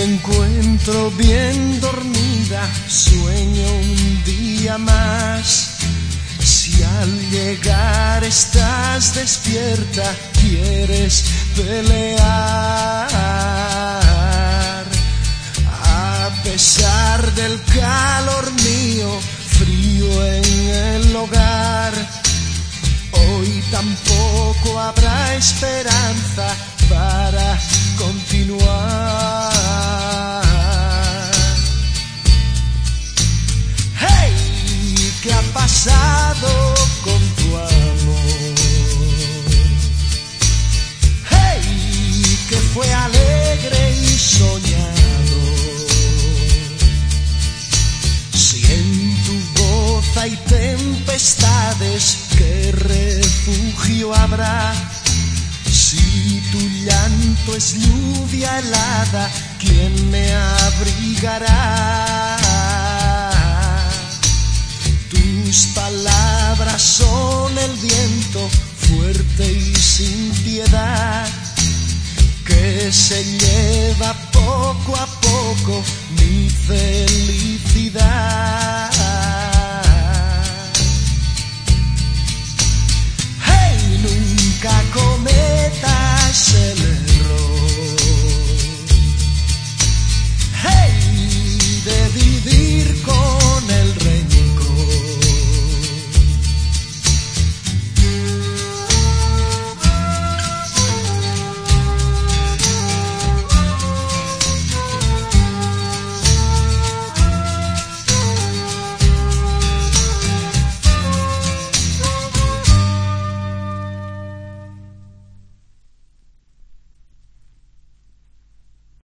te encuentro bien dormida, sueño un día más. Si al llegar estás despierta, quieres pelear. A pesar del calor mío, frío en el hogar, hoy tampoco habrá esperanza para ¿qué ha pasado con tu amor? Hey, que fue alegre y soñado. Si en tu voz hay tempestades, ¿qué refugio habrá? Si tu llanto es lluvia helada, ¿quién me abrigará? Palabras son el viento fuerte y sin piedad que se lleva poco a poco mi felicidad.